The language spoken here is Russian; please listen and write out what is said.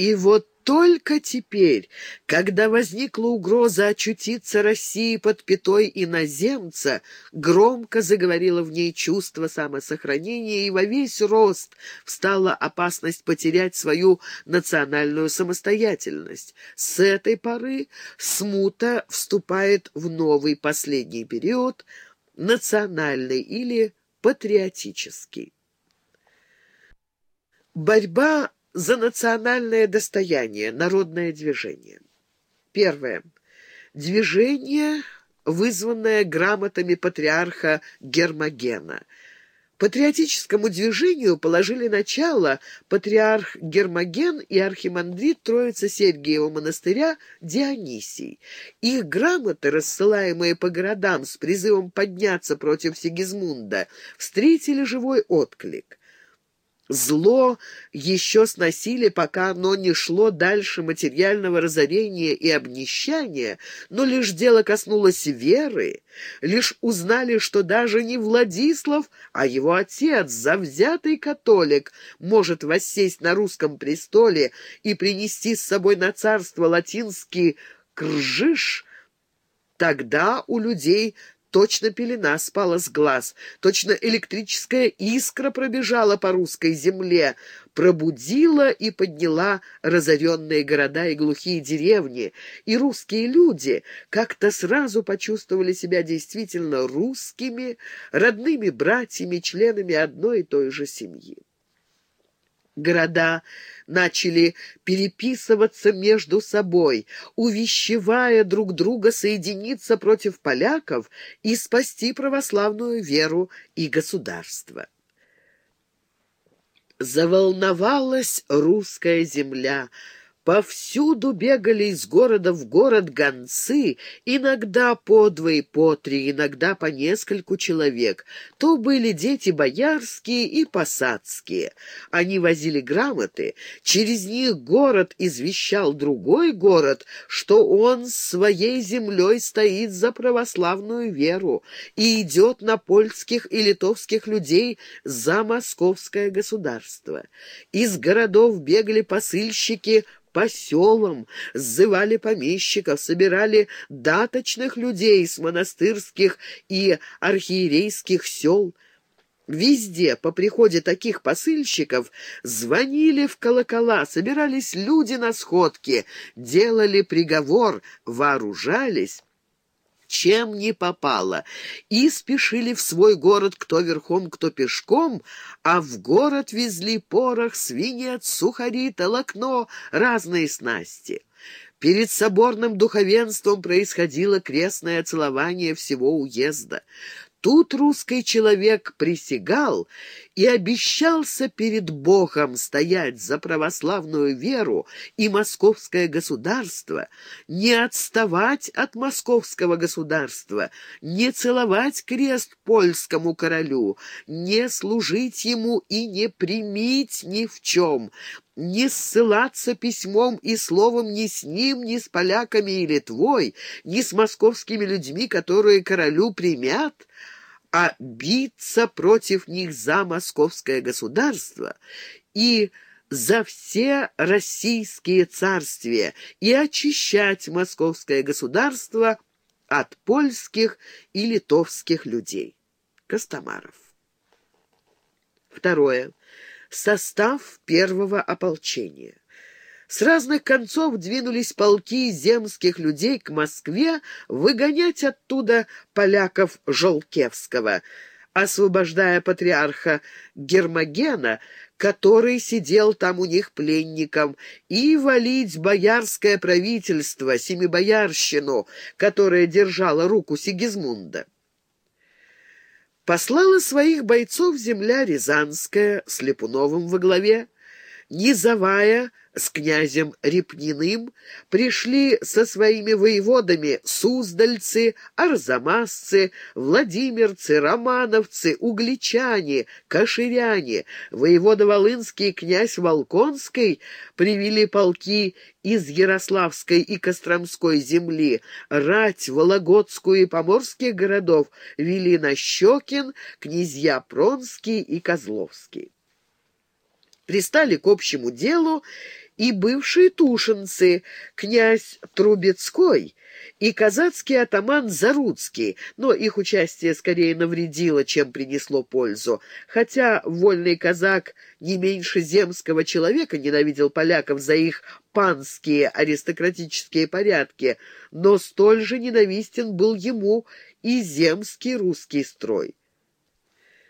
И вот только теперь, когда возникла угроза очутиться России под пятой иноземца, громко заговорило в ней чувство самосохранения, и во весь рост встала опасность потерять свою национальную самостоятельность. С этой поры смута вступает в новый последний период, национальный или патриотический. Борьба за национальное достояние, народное движение. Первое. Движение, вызванное грамотами патриарха Гермогена. Патриотическому движению положили начало патриарх Гермоген и архимандрит Троицы Сергиева монастыря Дионисий. Их грамоты, рассылаемые по городам с призывом подняться против Сигизмунда, встретили живой отклик. Зло еще сносили, пока оно не шло дальше материального разорения и обнищания, но лишь дело коснулось веры, лишь узнали, что даже не Владислав, а его отец, завзятый католик, может воссесть на русском престоле и принести с собой на царство латинский кржиш, тогда у людей Точно пелена спала с глаз, точно электрическая искра пробежала по русской земле, пробудила и подняла разоренные города и глухие деревни, и русские люди как-то сразу почувствовали себя действительно русскими, родными братьями, членами одной и той же семьи. Города начали переписываться между собой, увещевая друг друга соединиться против поляков и спасти православную веру и государство. Заволновалась русская земля — Повсюду бегали из города в город гонцы, иногда по два и по три, иногда по нескольку человек. То были дети боярские и посадские. Они возили грамоты, через них город извещал другой город, что он своей землей стоит за православную веру и идет на польских и литовских людей за московское государство. Из городов бегали посыльщики по селам, сзывали помещиков, собирали даточных людей с монастырских и архиерейских сел. Везде по приходе таких посыльщиков звонили в колокола, собирались люди на сходке, делали приговор, вооружались чем не попало, и спешили в свой город кто верхом, кто пешком, а в город везли порох, свинец, сухари, толокно, разные снасти. Перед соборным духовенством происходило крестное целование всего уезда. Тут русский человек присягал и обещался перед Богом стоять за православную веру и московское государство, не отставать от московского государства, не целовать крест польскому королю, не служить ему и не примить ни в чем, не ссылаться письмом и словом ни с ним, ни с поляками и Литвой, ни с московскими людьми, которые королю примят, а биться против них за московское государство и за все российские царствия и очищать московское государство от польских и литовских людей. Костомаров. Второе. Состав первого ополчения. С разных концов двинулись полки земских людей к Москве выгонять оттуда поляков Жолкевского, освобождая патриарха Гермогена, который сидел там у них пленником, и валить боярское правительство, семибоярщину, которая держала руку Сигизмунда послала своих бойцов земля Рязанская с Липуновым во главе, Низовая с князем Репниным пришли со своими воеводами суздальцы, арзамасцы, владимирцы, романовцы, угличане, каширяне. Воевода Волынский и князь Волконский привели полки из Ярославской и Костромской земли, рать Вологодскую и Поморских городов вели Нащекин, князья Пронский и Козловский пристали к общему делу и бывшие тушинцы, князь Трубецкой и казацкий атаман Заруцкий, но их участие скорее навредило, чем принесло пользу. Хотя вольный казак не меньше земского человека ненавидел поляков за их панские аристократические порядки, но столь же ненавистен был ему и земский русский строй.